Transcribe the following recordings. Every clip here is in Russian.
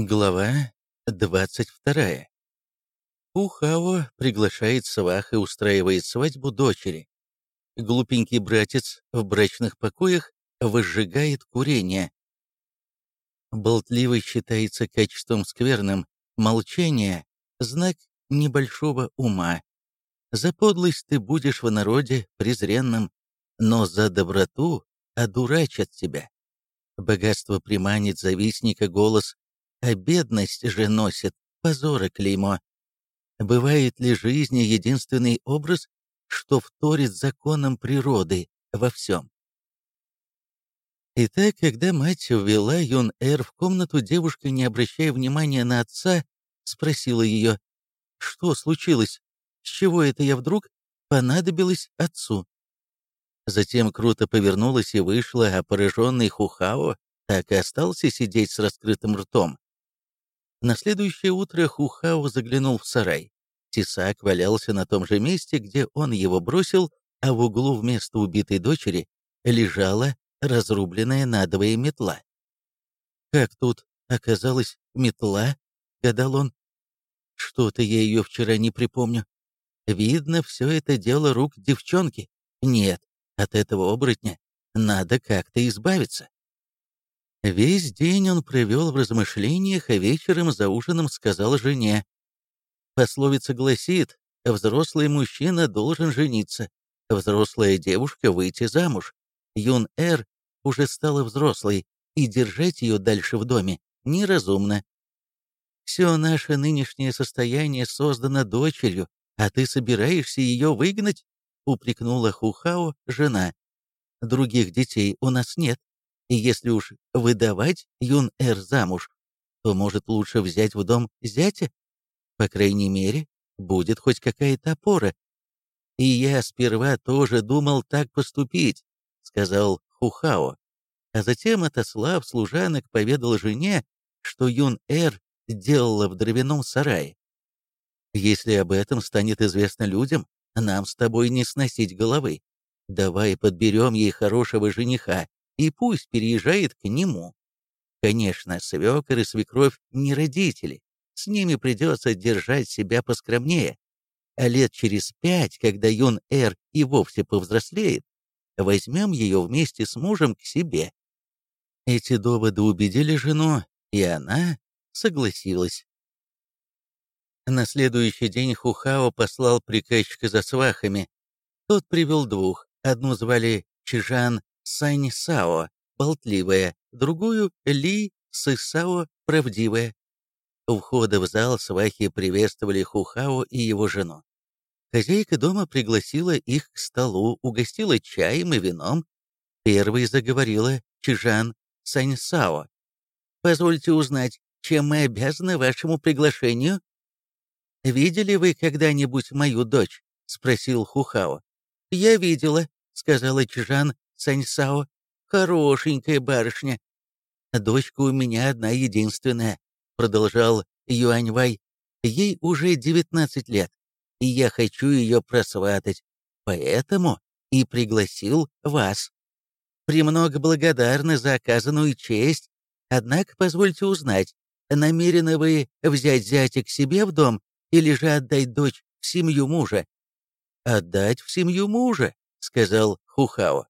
Глава 22. Ухао приглашает свах и устраивает свадьбу дочери. Глупенький братец в брачных покоях возжигает курение. Болтливый считается качеством скверным, молчание — знак небольшого ума. За подлость ты будешь в народе презренным, но за доброту одурачат тебя. Богатство приманит завистника голос а бедность же носит позора клеймо. Бывает ли жизни единственный образ, что вторит законам природы во всем? Итак, когда мать ввела Юн-Эр в комнату, девушка, не обращая внимания на отца, спросила ее, что случилось, с чего это я вдруг понадобилась отцу? Затем круто повернулась и вышла, а пораженный Хухао так и остался сидеть с раскрытым ртом. На следующее утро Хухао заглянул в сарай. Тесак валялся на том же месте, где он его бросил, а в углу вместо убитой дочери лежала разрубленная надвое метла. «Как тут оказалась метла?» — гадал он. «Что-то я ее вчера не припомню. Видно, все это дело рук девчонки. Нет, от этого оборотня надо как-то избавиться». Весь день он провел в размышлениях, а вечером за ужином сказал жене. Пословица гласит, взрослый мужчина должен жениться, взрослая девушка выйти замуж. Юн-Эр уже стала взрослой, и держать ее дальше в доме неразумно. Все наше нынешнее состояние создано дочерью, а ты собираешься ее выгнать? упрекнула Хухао жена. Других детей у нас нет. И если уж выдавать Юн-Эр замуж, то, может, лучше взять в дом зятя? По крайней мере, будет хоть какая-то опора. И я сперва тоже думал так поступить, сказал Хухао. А затем, отослав служанок, поведал жене, что Юн-Эр делала в дровяном сарае. Если об этом станет известно людям, нам с тобой не сносить головы. Давай подберем ей хорошего жениха, и пусть переезжает к нему. Конечно, свекор и свекровь не родители, с ними придется держать себя поскромнее. А лет через пять, когда Юн Эр и вовсе повзрослеет, возьмем ее вместе с мужем к себе. Эти доводы убедили жену, и она согласилась. На следующий день Хухао послал приказчика за свахами. Тот привел двух. Одну звали Чижан Сань Сао, болтливая, другую — Ли Сысао, правдивая. У входа в зал свахи приветствовали Хухао и его жену. Хозяйка дома пригласила их к столу, угостила чаем и вином. Первой заговорила Чижан Саньсао. «Позвольте узнать, чем мы обязаны вашему приглашению?» «Видели вы когда-нибудь мою дочь?» — спросил Хухао. «Я видела», — сказала Чижан Саньсао. Хорошенькая барышня. Дочка у меня одна единственная, продолжал Юаньвай. Ей уже 19 лет, и я хочу ее просватать. Поэтому и пригласил вас. Премного благодарны за оказанную честь, однако позвольте узнать, намерены вы взять зятя к себе в дом или же отдать дочь в семью мужа? «Отдать в семью мужа», — сказал Хухао.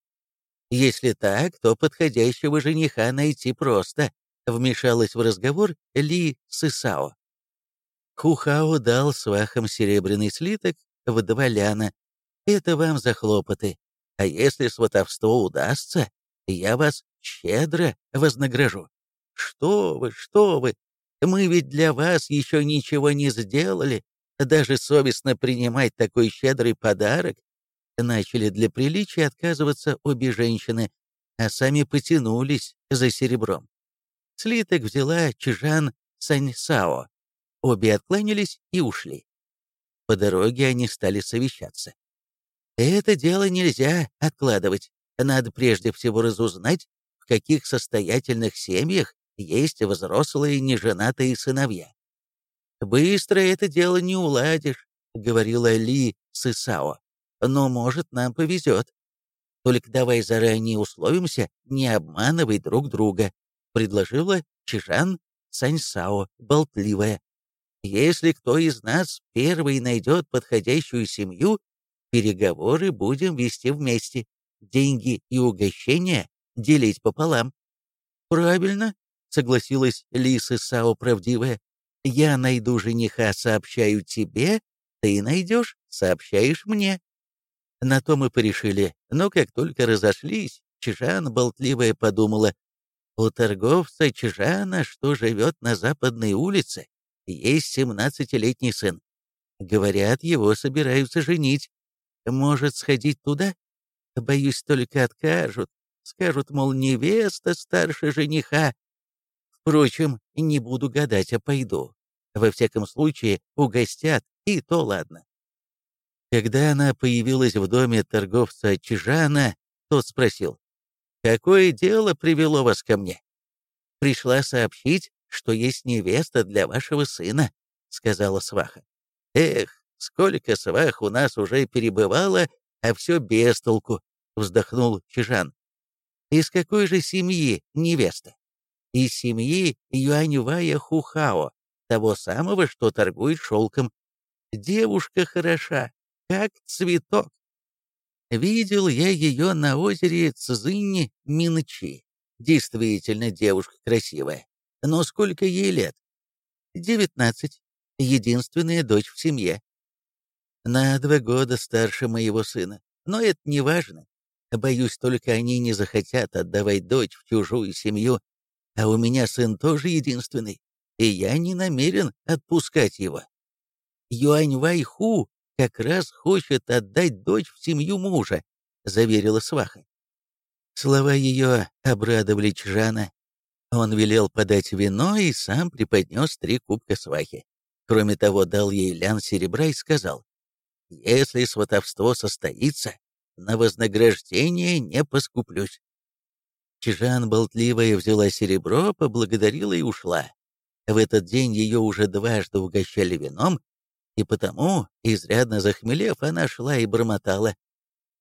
Если так, то подходящего жениха найти просто, вмешалась в разговор Ли Сысао. Хухао дал свахам серебряный слиток в два ляна. Это вам за хлопоты. А если сватовство удастся, я вас щедро вознагражу. Что вы, что вы, мы ведь для вас еще ничего не сделали. Даже совестно принимать такой щедрый подарок начали для приличия отказываться обе женщины, а сами потянулись за серебром. Слиток взяла Чижан Саньсао. Обе откланялись и ушли. По дороге они стали совещаться. Это дело нельзя откладывать. Надо прежде всего разузнать, в каких состоятельных семьях есть взрослые неженатые сыновья. «Быстро это дело не уладишь», — говорила Ли Сысао но, может, нам повезет. Только давай заранее условимся, не обманывай друг друга», — предложила Чижан Цаньсао, болтливая. Если кто из нас первый найдет подходящую семью, переговоры будем вести вместе, деньги и угощения делить пополам. Правильно, согласилась Лиса Сао правдивая. Я найду жениха, сообщаю тебе, ты найдешь, сообщаешь мне. На то мы порешили, но как только разошлись, Чижан болтливая подумала, у торговца Чижана, что живет на западной улице, есть семнадцатилетний сын. Говорят, его собираются женить. Может, сходить туда? Боюсь, только откажут. Скажут, мол, невеста старше жениха. Впрочем, не буду гадать, а пойду. Во всяком случае, угостят, и то ладно. Когда она появилась в доме торговца Чижана, тот спросил, «Какое дело привело вас ко мне?» «Пришла сообщить, что есть невеста для вашего сына», — сказала сваха. «Эх, сколько свах у нас уже перебывало, а все без толку», — вздохнул Чижан. «Из какой же семьи невеста?» «Из семьи Юаньвая Хухао, того самого, что торгует шелком. Девушка хороша, как цветок. Видел я ее на озере Цзинни Минчи. Действительно, девушка красивая. Но сколько ей лет? Девятнадцать. Единственная дочь в семье. На два года старше моего сына. Но это не важно. Боюсь, только они не захотят отдавать дочь в чужую семью. А у меня сын тоже единственный, и я не намерен отпускать его. Юань Вайху как раз хочет отдать дочь в семью мужа», — заверила сваха. Слова ее обрадовали Чжана. Он велел подать вино и сам преподнес три кубка свахи. Кроме того, дал ей лян серебра и сказал, «Если сватовство состоится, на вознаграждение не поскуплюсь». Чжан болтливая взяла серебро, поблагодарила и ушла. В этот день ее уже дважды угощали вином, и потому, изрядно захмелев, она шла и бормотала.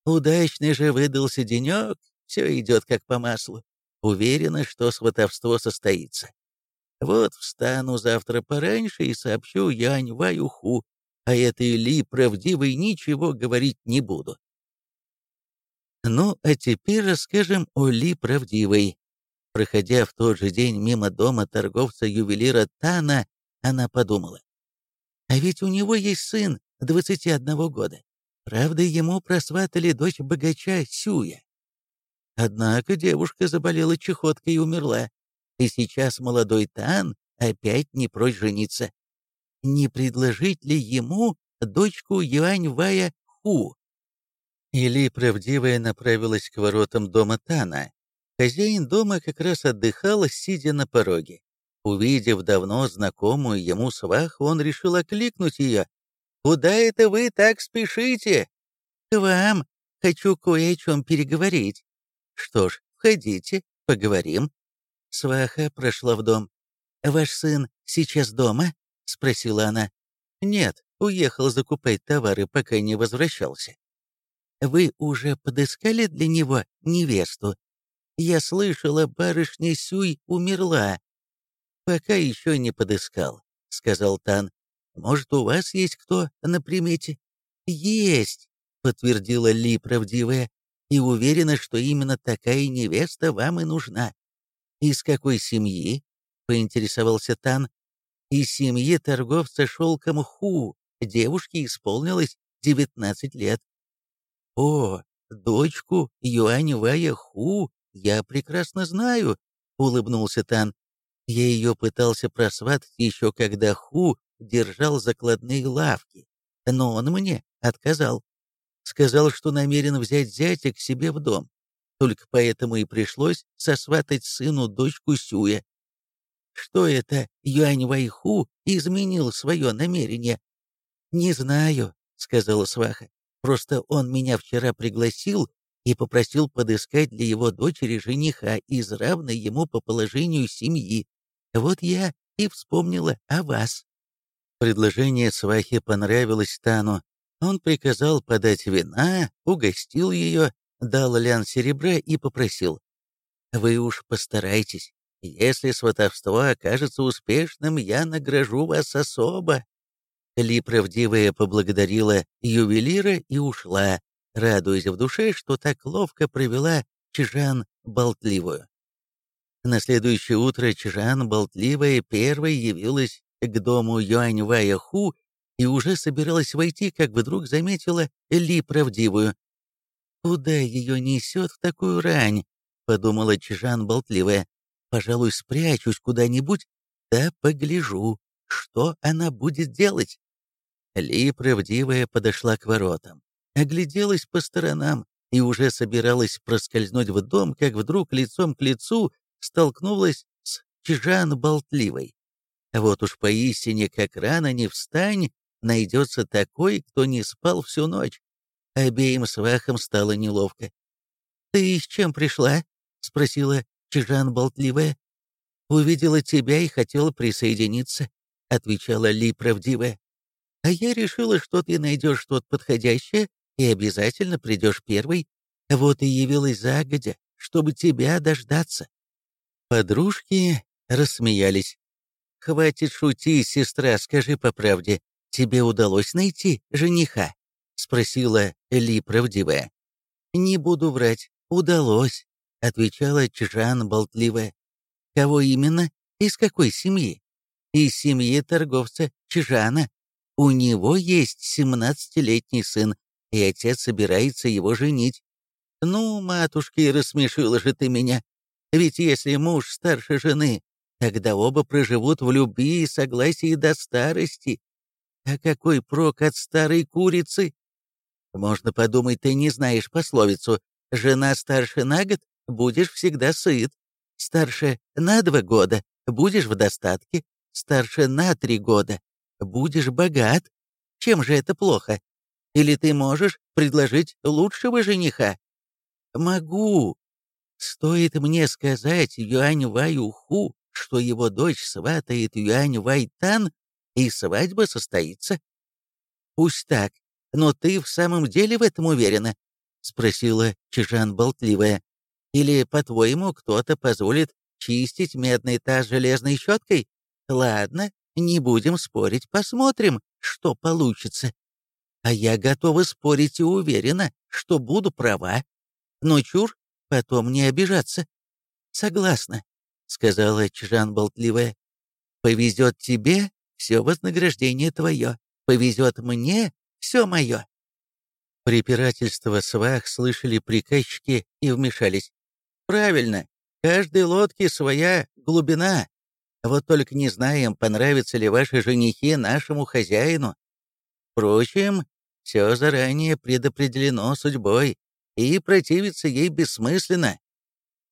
Удачный же выдался денек, все идет как по маслу. Уверена, что сватовство состоится. Вот встану завтра пораньше и сообщу Янь Ваюху, а этой Ли правдивой ничего говорить не буду. Ну, а теперь расскажем о Ли правдивой. Проходя в тот же день мимо дома торговца-ювелира Тана, она подумала. А ведь у него есть сын 21 года. Правда, ему просватали дочь богача Сюя. Однако девушка заболела чехоткой и умерла. И сейчас молодой Тан опять не прочь жениться. Не предложить ли ему дочку Юань Вая Ху? Или правдивая направилась к воротам дома Тана. Хозяин дома как раз отдыхал, сидя на пороге. Увидев давно знакомую ему сваху, он решил окликнуть ее. «Куда это вы так спешите?» «К вам. Хочу кое о чем переговорить». «Что ж, входите, поговорим». Сваха прошла в дом. «Ваш сын сейчас дома?» — спросила она. «Нет, уехал закупать товары, пока не возвращался». «Вы уже подыскали для него невесту? Я слышала, барышня Сюй умерла, «Пока еще не подыскал», — сказал Тан. «Может, у вас есть кто на примете?» «Есть», — подтвердила Ли правдивая, «и уверена, что именно такая невеста вам и нужна». «Из какой семьи?» — поинтересовался Тан. «Из семьи торговца шелком Ху. Девушке исполнилось девятнадцать лет». «О, дочку Юань Вая Ху я прекрасно знаю», — улыбнулся Тан. Я ее пытался просватать еще когда Ху держал закладные лавки, но он мне отказал. Сказал, что намерен взять зятя к себе в дом. Только поэтому и пришлось сосватать сыну дочку Сюя. Что это Юань Вайху изменил свое намерение? «Не знаю», — сказала сваха. «Просто он меня вчера пригласил и попросил подыскать для его дочери жениха из равной ему по положению семьи. Вот я и вспомнила о вас». Предложение свахи понравилось Тану. Он приказал подать вина, угостил ее, дал лян серебра и попросил. «Вы уж постарайтесь, Если сватовство окажется успешным, я награжу вас особо». Ли правдивая поблагодарила ювелира и ушла, радуясь в душе, что так ловко провела Чижан болтливую. На следующее утро Чижан болтливая первой явилась к дому Юаньвая Ху и уже собиралась войти, как вдруг заметила Ли правдивую. «Куда ее несет в такую рань?» — подумала Чижан болтливая. «Пожалуй, спрячусь куда-нибудь, да погляжу, что она будет делать». Ли правдивая подошла к воротам, огляделась по сторонам и уже собиралась проскользнуть в дом, как вдруг лицом к лицу столкнулась с Чижан болтливой. Вот уж поистине, как рано не встань, найдется такой, кто не спал всю ночь. Обеим свахам стало неловко. «Ты с чем пришла?» — спросила Чижан болтливая. «Увидела тебя и хотела присоединиться», — отвечала Ли правдивая. «А я решила, что ты найдешь что-то подходящее и обязательно придешь первый. Вот и явилась загодя, чтобы тебя дождаться». Подружки рассмеялись. «Хватит шутить, сестра, скажи по правде, тебе удалось найти жениха?» — спросила Ли правдивая. «Не буду врать, удалось», — отвечала Чжан болтливая. «Кого именно? Из какой семьи?» «Из семьи торговца Чжана. У него есть семнадцатилетний сын, и отец собирается его женить. Ну, матушки, рассмешила же ты меня. Ведь если муж старше жены, тогда оба проживут в любви и согласии до старости. А какой прок от старой курицы? Можно подумать, ты не знаешь пословицу «Жена старше на год, будешь всегда сыт». Старше на два года, будешь в достатке. Старше на три года, будешь богат. Чем же это плохо? Или ты можешь предложить лучшего жениха? Могу. Стоит мне сказать Юань Вай Уху, что его дочь сватает Юань Вай Тан, и свадьба состоится. Пусть так, но ты в самом деле в этом уверена? Спросила Чижан болтливая. Или, по-твоему, кто-то позволит чистить медный таз железной щеткой? Ладно, не будем спорить, посмотрим, что получится. А я готова спорить и уверена, что буду права. Но чур, потом не обижаться. Согласна, сказала Чжан болтливая. Повезет тебе, все вознаграждение твое. Повезет мне, все мое. Препирательства свах слышали приказчики и вмешались. Правильно, каждой лодке своя глубина. Вот только не знаем, понравятся ли ваши женихи нашему хозяину. Впрочем, все заранее предопределено судьбой, и противиться ей бессмысленно.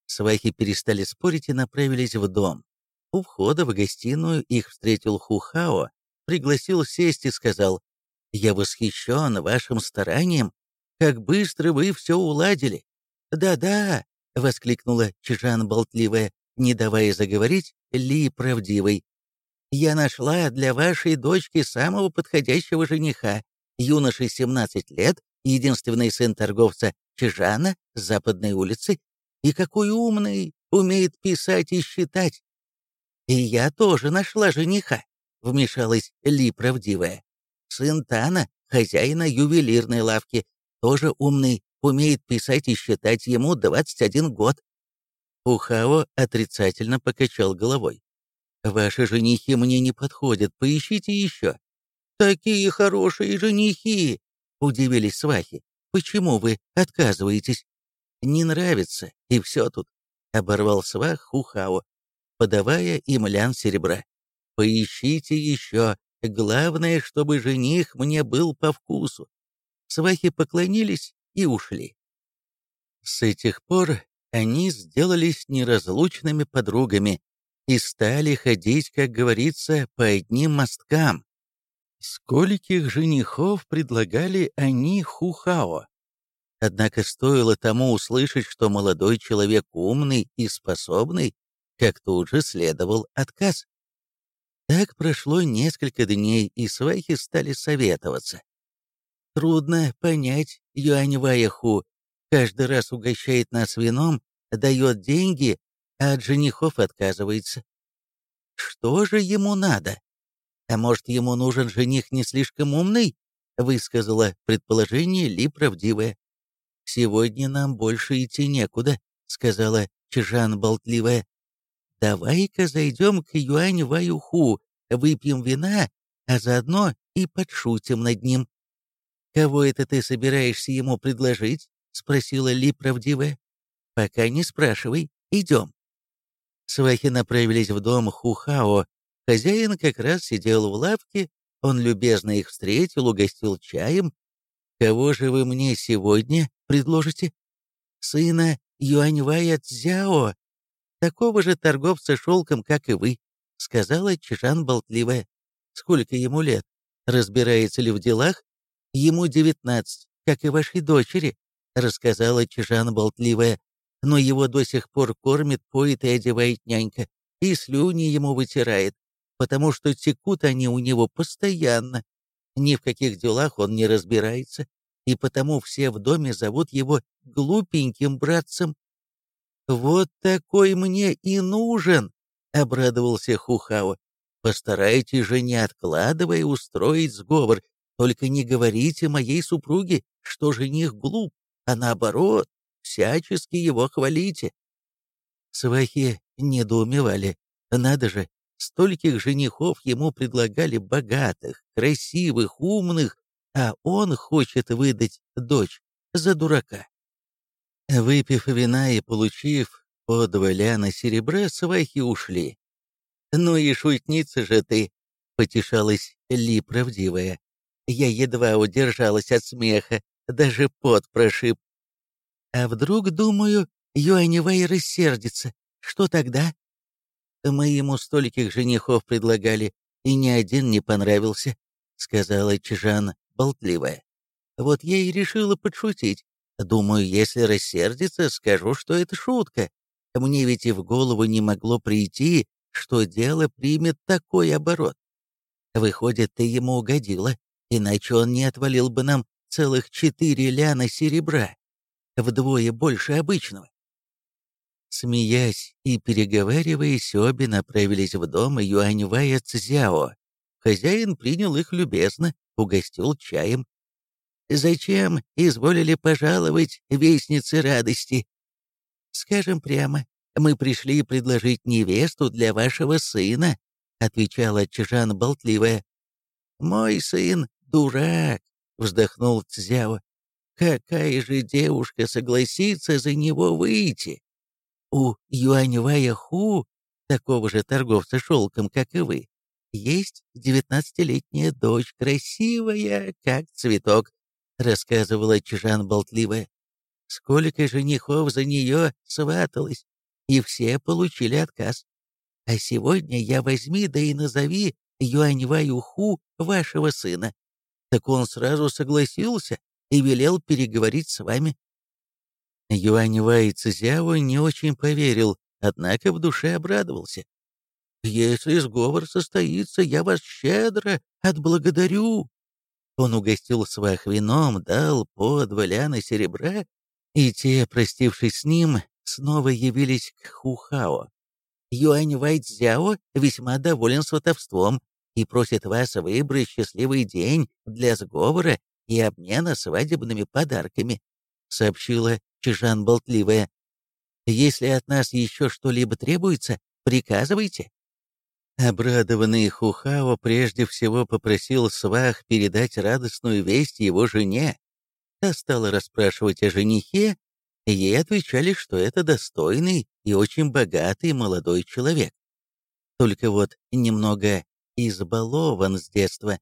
Свахи перестали спорить и направились в дом. У входа в гостиную их встретил Хухао, пригласил сесть и сказал, «Я восхищен вашим старанием, как быстро вы все уладили». «Да-да», — воскликнула Чижан болтливая, не давая заговорить Ли правдивой. Я нашла для вашей дочки самого подходящего жениха, юноше 17 лет, единственный сын торговца Чижана с западной улицы, и какой умный, умеет писать и считать. И я тоже нашла жениха, вмешалась Ли правдивая. Сын Тана, хозяина ювелирной лавки, тоже умный, умеет писать и считать ему 21 год. Ухао отрицательно покачал головой. Ваши женихи мне не подходят, поищите еще. Такие хорошие женихи! Удивились свахи. Почему вы отказываетесь? Не нравится, и все тут. Оборвал свах Хухао, подавая им лян серебра. Поищите еще. Главное, чтобы жених мне был по вкусу. Свахи поклонились и ушли. С этих пор они сделались неразлучными подругами, и стали ходить, как говорится, по одним мосткам. Скольких женихов предлагали они Хухао? Однако стоило тому услышать, что молодой человек умный и способный, как тут же следовал отказ. Так прошло несколько дней, и свахи стали советоваться. Трудно понять Юань Ваяху. Каждый раз угощает нас вином, дает деньги, а от женихов отказывается. Что же ему надо? А может, ему нужен жених не слишком умный? Высказала предположение Ли правдивое. «Сегодня нам больше идти некуда», — сказала Чижан болтливая. «Давай-ка зайдем к Юань Ваюху, выпьем вина, а заодно и подшутим над ним». «Кого это ты собираешься ему предложить?» — спросила Ли правдивая. «Пока не спрашивай, идем». Свахи направились в дом Хухао. Хозяин как раз сидел в лавке, он любезно их встретил, угостил чаем. «Кого же вы мне сегодня предложите?» «Сына Юаньвая Цзяо, такого же торговца шелком, как и вы», — сказала Чижан болтливая. «Сколько ему лет? Разбирается ли в делах? Ему девятнадцать, как и вашей дочери», — рассказала Чижан болтливая но его до сих пор кормит, поет и одевает нянька, и слюни ему вытирает, потому что текут они у него постоянно. Ни в каких делах он не разбирается, и потому все в доме зовут его глупеньким братцем. «Вот такой мне и нужен!» — обрадовался Хухао. «Постарайтесь же, не откладывая, устроить сговор, только не говорите моей супруге, что жених глуп, а наоборот, всячески его хвалите». Свахи недоумевали. Надо же, стольких женихов ему предлагали богатых, красивых, умных, а он хочет выдать дочь за дурака. Выпив вина и получив по два ляна серебра, свахи ушли. «Ну и шутница же ты!» — потешалась Ли правдивая. Я едва удержалась от смеха, даже пот прошиб. А вдруг, думаю, Юаневай рассердится. Что тогда? Мы ему стольких женихов предлагали, и ни один не понравился, сказала Чижан болтливая. Вот я и решила подшутить. Думаю, если рассердится, скажу, что это шутка. Мне ведь и в голову не могло прийти, что дело примет такой оборот. Выходит, ты ему угодила, иначе он не отвалил бы нам целых четыре ляна серебра вдвое больше обычного. Смеясь и переговариваясь, обе направились в дом Юаньвая Цзяо. Хозяин принял их любезно, угостил чаем. «Зачем изволили пожаловать вестнице радости?» «Скажем прямо, мы пришли предложить невесту для вашего сына», отвечала Чжан болтливая. «Мой сын — дурак», — вздохнул Цзяо. Какая же девушка согласится за него выйти? У Юаньвая Ху, такого же торговца шелком, как и вы, есть девятнадцатилетняя дочь, красивая, как цветок, рассказывала Чжан болтливая. Сколько женихов за нее сваталось, и все получили отказ. А сегодня я возьми, да и назови Юаньваю Ху вашего сына. Так он сразу согласился, и велел переговорить с вами». Юань Вай Цзяо не очень поверил, однако в душе обрадовался. «Если сговор состоится, я вас щедро отблагодарю». Он угостил свах вином, дал по два ляна серебра, и те, простившись с ним, снова явились к Хухао. Юань Вай Цзяо весьма доволен сватовством и просит вас выбрать счастливый день для сговора и обмена свадебными подарками», — сообщила Чижан болтливая. «Если от нас еще что-либо требуется, приказывайте». Обрадованный Хухао прежде всего попросил свах передать радостную весть его жене. Та стала расспрашивать о женихе, и ей отвечали, что это достойный и очень богатый молодой человек. Только вот немного избалован с детства,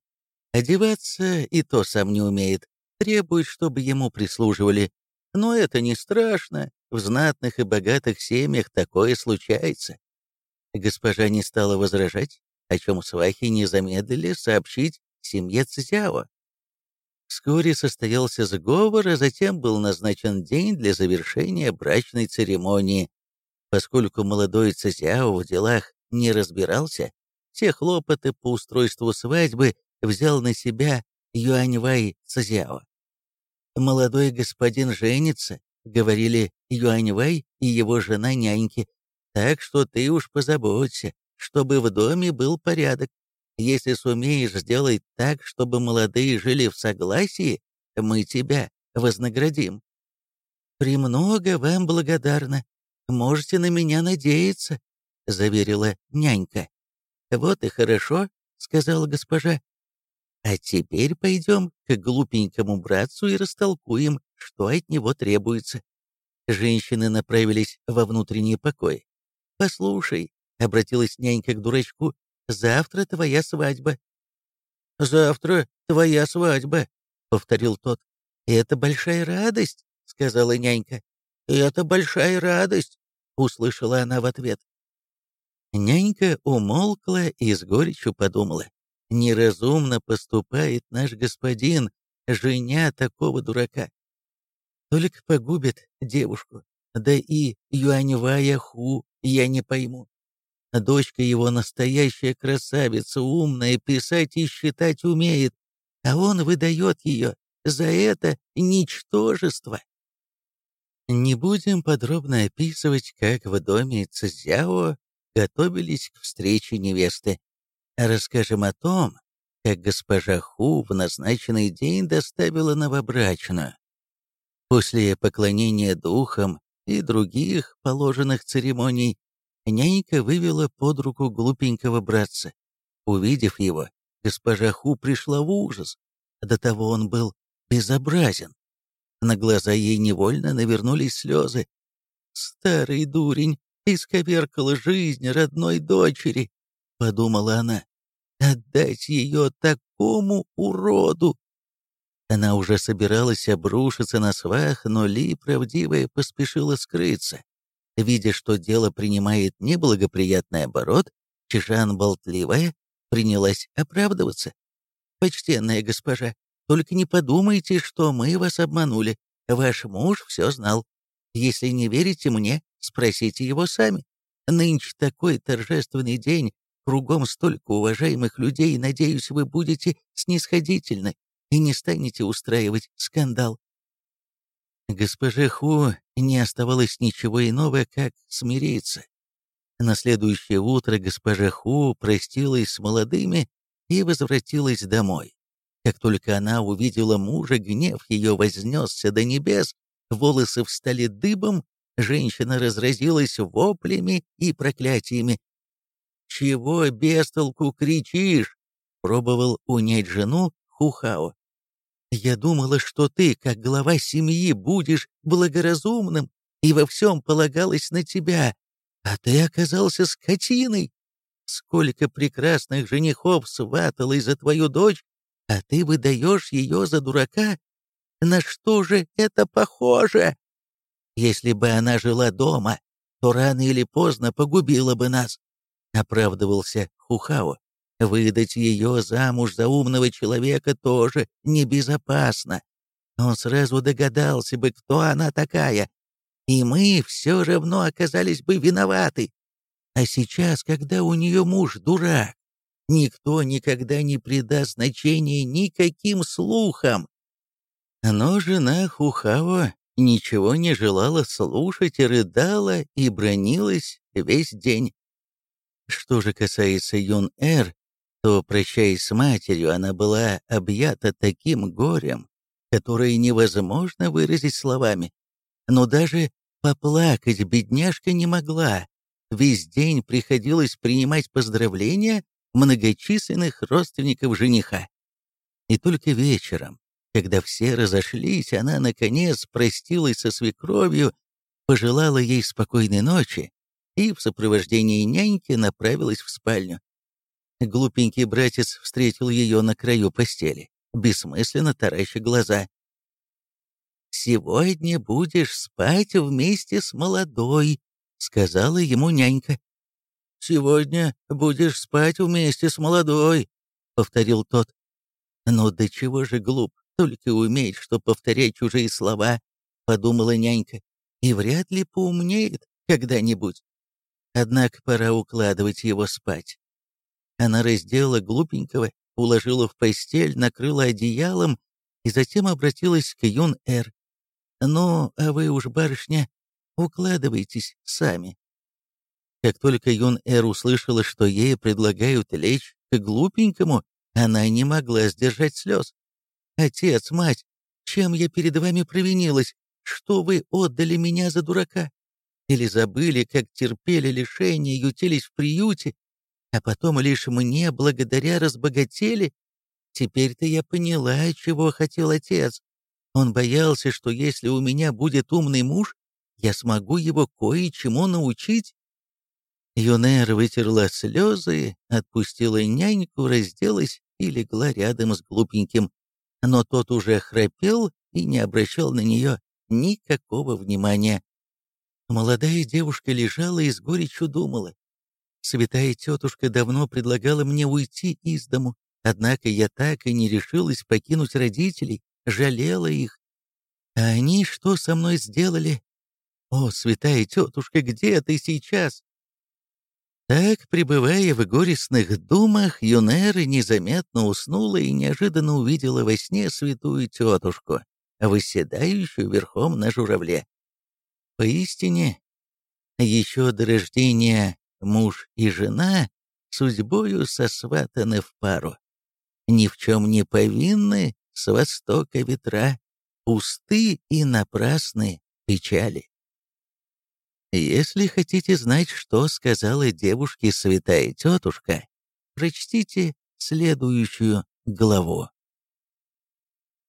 Одеваться и то сам не умеет, требует, чтобы ему прислуживали. Но это не страшно, в знатных и богатых семьях такое случается. Госпожа не стала возражать, о чем свахи не замедлили сообщить семье Цзяо. Вскоре состоялся сговор, а затем был назначен день для завершения брачной церемонии. Поскольку молодой Цзяо в делах не разбирался, все хлопоты по устройству свадьбы взял на себя Юаньвай Цзяо. «Молодой господин женится», — говорили Юаньвай и его жена-няньки, Так что ты уж позаботься, чтобы в доме был порядок. Если сумеешь сделать так, чтобы молодые жили в согласии, мы тебя вознаградим. «Премного вам благодарна. Можете на меня надеяться», — заверила нянька. «Вот и хорошо», — сказала госпожа. «А теперь пойдем к глупенькому братцу и растолкуем, что от него требуется». Женщины направились во внутренний покой. «Послушай», — обратилась нянька к дурачку, — «завтра твоя свадьба». «Завтра твоя свадьба», — повторил тот. «Это большая радость», — сказала нянька. «Это большая радость», — услышала она в ответ. Нянька умолкла и с горечью подумала. «Неразумно поступает наш господин, женя такого дурака. Только погубит девушку. Да и Юаньвая Ху я не пойму. Дочка его настоящая красавица, умная, писать и считать умеет, а он выдает ее за это ничтожество. Не будем подробно описывать, как в доме Цзяо готовились к встрече невесты. Расскажем о том, как госпожа Ху в назначенный день доставила новобрачную. После поклонения духам и других положенных церемоний, нянька вывела под руку глупенького братца. Увидев его, госпожа Ху пришла в ужас. До того он был безобразен. На глаза ей невольно навернулись слезы. «Старый дурень исковеркал жизнь родной дочери», — подумала она. «Отдать ее такому уроду!» Она уже собиралась обрушиться на свах, но Ли, правдивая, поспешила скрыться. Видя, что дело принимает неблагоприятный оборот, Чижан, болтливая, принялась оправдываться. «Почтенная госпожа, только не подумайте, что мы вас обманули. Ваш муж все знал. Если не верите мне, спросите его сами. Нынче такой торжественный день, кругом столько уважаемых людей, надеюсь, вы будете снисходительны и не станете устраивать скандал. Госпоже Ху не оставалось ничего иного, как смириться. На следующее утро госпожа Ху простилась с молодыми и возвратилась домой. Как только она увидела мужа, гнев ее вознесся до небес, волосы встали дыбом, женщина разразилась воплями и проклятиями. «Чего без толку кричишь?» — пробовал унять жену Хухао. «Я думала, что ты, как глава семьи, будешь благоразумным и во всем полагалась на тебя, а ты оказался скотиной. Сколько прекрасных женихов сваталось за твою дочь, а ты выдаешь ее за дурака? На что же это похоже? Если бы она жила дома, то рано или поздно погубила бы нас, — оправдывался Хухао. Выдать ее замуж за умного человека тоже небезопасно. Он сразу догадался бы, кто она такая, и мы все равно оказались бы виноваты. А сейчас, когда у нее муж дурак, Никто никогда не придаст значения никаким слухам. Но жена Хухао ничего не желала слушать и рыдала и бронилась весь день. Что же касается Юн-Эр, то, прощаясь с матерью, она была объята таким горем, которое невозможно выразить словами. Но даже поплакать бедняжка не могла. Весь день приходилось принимать поздравления многочисленных родственников жениха. И только вечером, когда все разошлись, она, наконец, простилась со свекровью, пожелала ей спокойной ночи и в сопровождении няньки направилась в спальню. Глупенький братец встретил ее на краю постели, бессмысленно тараща глаза. «Сегодня будешь спать вместе с молодой», — сказала ему нянька. «Сегодня будешь спать вместе с молодой», — повторил тот. «Ну до чего же глуп, только умеет, что повторять чужие слова», — подумала нянька, «и вряд ли поумнеет когда-нибудь. Однако пора укладывать его спать». Она раздела глупенького, уложила в постель, накрыла одеялом и затем обратилась к Юн-Эр. «Ну, а вы уж, барышня, укладывайтесь сами. Как только Юн-Эр услышала, что ей предлагают лечь к глупенькому, она не могла сдержать слез. «Отец, мать, чем я перед вами провинилась? Что вы отдали меня за дурака? Или забыли, как терпели лишения, ютились в приюте, а потом лишь мне благодаря разбогатели? Теперь-то я поняла, чего хотел отец. Он боялся, что если у меня будет умный муж, я смогу его кое-чему научить. Юнер вытерла слезы, отпустила няньку, разделась и легла рядом с глупеньким. Но тот уже храпел и не обращал на нее никакого внимания. Молодая девушка лежала и с горечью думала. Святая тетушка давно предлагала мне уйти из дому, однако я так и не решилась покинуть родителей, жалела их. А они что со мной сделали? О, святая тетушка, где ты сейчас? Так, пребывая в горестных думах, Юнера незаметно уснула и неожиданно увидела во сне святую тетушку, восседающую верхом на журавле. Поистине, еще до рождения муж и жена судьбою сосватаны в пару. Ни в чем не повинны с востока ветра, пусты и напрасны печали. Если хотите знать, что сказала девушке святая тетушка, прочтите следующую главу.